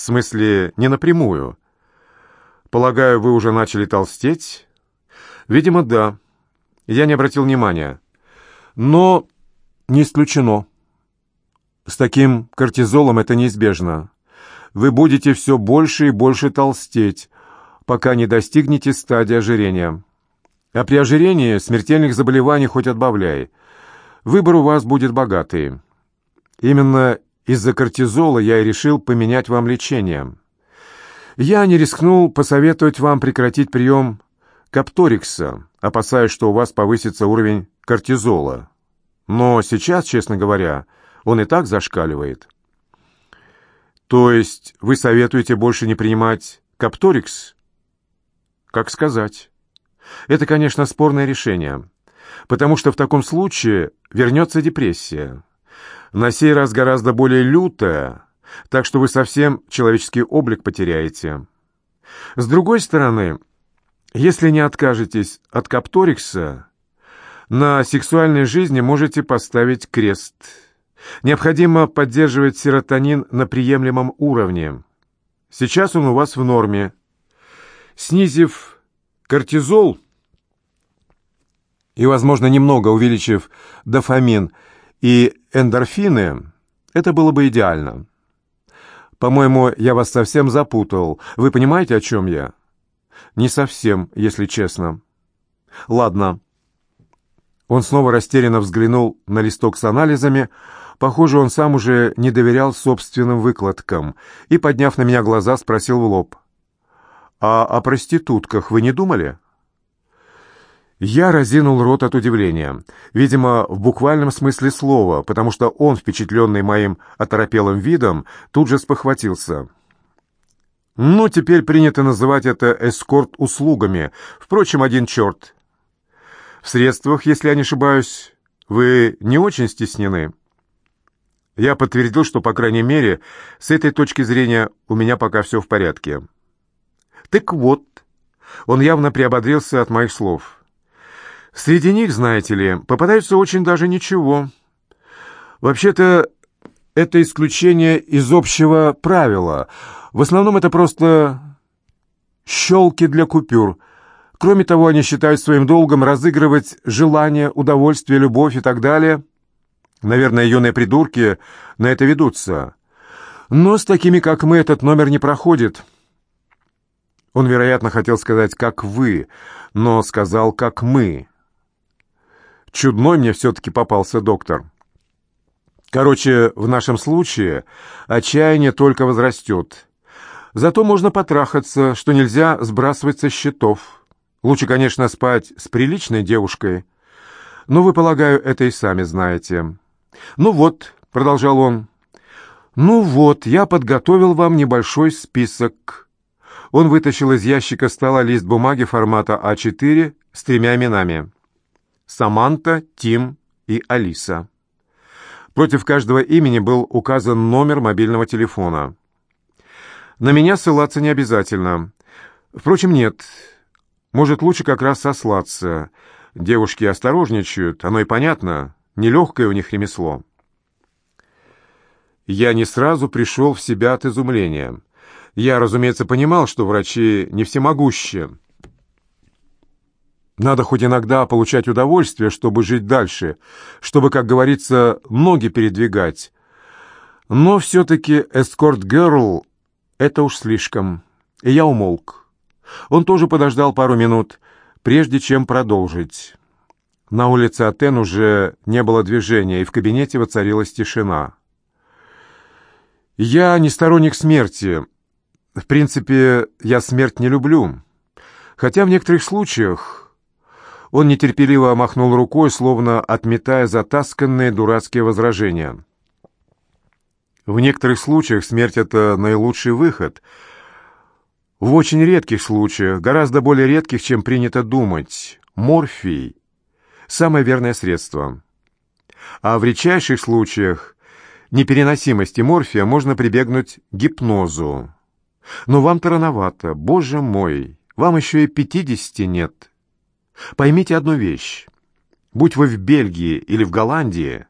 В смысле, не напрямую. Полагаю, вы уже начали толстеть? Видимо, да. Я не обратил внимания. Но не исключено. С таким кортизолом это неизбежно. Вы будете все больше и больше толстеть, пока не достигнете стадии ожирения. А при ожирении смертельных заболеваний хоть отбавляй. Выбор у вас будет богатый. Именно из-за кортизола я и решил поменять вам лечение. Я не рискнул посоветовать вам прекратить прием капторикса, опасаясь, что у вас повысится уровень кортизола. Но сейчас, честно говоря, он и так зашкаливает. То есть вы советуете больше не принимать капторикс? Как сказать? Это, конечно, спорное решение, потому что в таком случае вернется депрессия. На сей раз гораздо более лютая, так что вы совсем человеческий облик потеряете. С другой стороны, если не откажетесь от капторикса, на сексуальной жизни можете поставить крест. Необходимо поддерживать серотонин на приемлемом уровне. Сейчас он у вас в норме. Снизив кортизол и, возможно, немного увеличив дофамин и эндорфины, это было бы идеально. По-моему, я вас совсем запутал. Вы понимаете, о чем я? Не совсем, если честно. Ладно. Он снова растерянно взглянул на листок с анализами. Похоже, он сам уже не доверял собственным выкладкам и, подняв на меня глаза, спросил в лоб. «А о проститутках вы не думали?» Я разинул рот от удивления, видимо, в буквальном смысле слова, потому что он, впечатленный моим оторопелым видом, тут же спохватился. «Ну, теперь принято называть это эскорт-услугами. Впрочем, один черт. В средствах, если я не ошибаюсь, вы не очень стеснены?» Я подтвердил, что, по крайней мере, с этой точки зрения у меня пока все в порядке. Так вот, он явно приободрился от моих слов. Среди них, знаете ли, попадаются очень даже ничего. Вообще-то, это исключение из общего правила. В основном это просто щелки для купюр. Кроме того, они считают своим долгом разыгрывать желание, удовольствие, любовь и так далее. Наверное, юные придурки на это ведутся. Но с такими, как мы, этот номер не проходит. Он, вероятно, хотел сказать «как вы», но сказал «как мы». Чудной мне все-таки попался доктор. Короче, в нашем случае отчаяние только возрастет. Зато можно потрахаться, что нельзя сбрасывать со счетов. Лучше, конечно, спать с приличной девушкой. Но вы, полагаю, это и сами знаете. Ну вот, — продолжал он, — ну вот, я подготовил вам небольшой список. Он вытащил из ящика стола лист бумаги формата А4 с тремя именами. Саманта, Тим и Алиса. Против каждого имени был указан номер мобильного телефона. На меня ссылаться не обязательно. Впрочем, нет. Может, лучше как раз сослаться. Девушки осторожничают, оно и понятно. Нелегкое у них ремесло. Я не сразу пришел в себя от изумления. Я, разумеется, понимал, что врачи не всемогущие. Надо хоть иногда получать удовольствие, чтобы жить дальше, чтобы, как говорится, ноги передвигать. Но все-таки эскорт-герл — это уж слишком. И я умолк. Он тоже подождал пару минут, прежде чем продолжить. На улице Атен уже не было движения, и в кабинете воцарилась тишина. «Я не сторонник смерти», в принципе, я смерть не люблю. Хотя в некоторых случаях он нетерпеливо махнул рукой, словно отметая затасканные дурацкие возражения. В некоторых случаях смерть — это наилучший выход. В очень редких случаях, гораздо более редких, чем принято думать, морфий — самое верное средство. А в редчайших случаях непереносимости морфия можно прибегнуть к гипнозу. Но вам-то рановато, боже мой, вам еще и пятидесяти нет. Поймите одну вещь. Будь вы в Бельгии или в Голландии,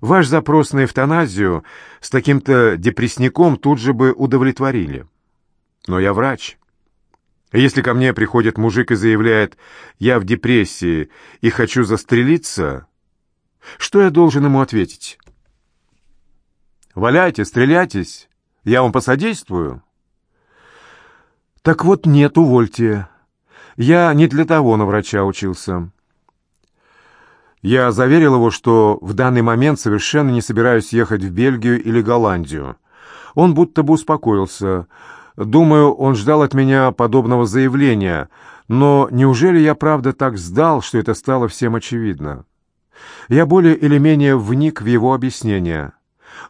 Ваш запрос на эвтаназию с таким-то депрессником тут же бы удовлетворили. Но я врач. Если ко мне приходит мужик и заявляет «я в депрессии и хочу застрелиться», что я должен ему ответить? «Валяйте, стреляйтесь, я вам посодействую». Так вот нет, увольте. Я не для того на врача учился. Я заверил его, что в данный момент совершенно не собираюсь ехать в Бельгию или Голландию. Он будто бы успокоился – Думаю, он ждал от меня подобного заявления, но неужели я правда так сдал, что это стало всем очевидно? Я более или менее вник в его объяснение,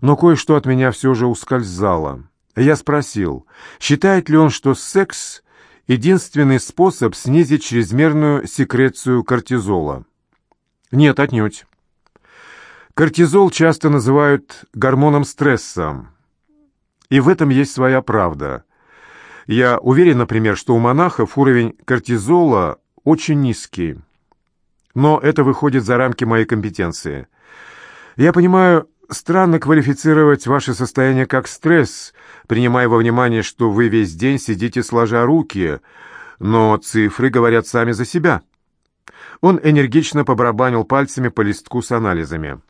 но кое-что от меня все же ускользало. Я спросил, считает ли он, что секс — единственный способ снизить чрезмерную секрецию кортизола? Нет, отнюдь. Кортизол часто называют гормоном стресса, и в этом есть своя правда — я уверен, например, что у монахов уровень кортизола очень низкий. Но это выходит за рамки моей компетенции. Я понимаю, странно квалифицировать ваше состояние как стресс, принимая во внимание, что вы весь день сидите сложа руки, но цифры говорят сами за себя. Он энергично побарабанил пальцами по листку с анализами.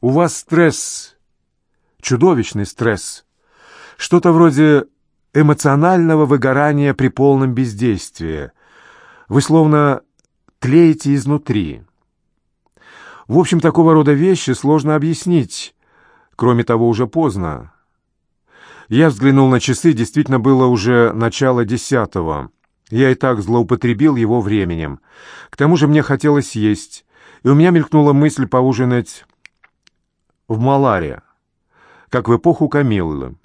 «У вас стресс, чудовищный стресс. Что-то вроде эмоционального выгорания при полном бездействии. Вы словно тлеете изнутри. В общем, такого рода вещи сложно объяснить. Кроме того, уже поздно. Я взглянул на часы, действительно было уже начало десятого. Я и так злоупотребил его временем. К тому же мне хотелось есть, и у меня мелькнула мысль поужинать в Маларе, как в эпоху Камиллы.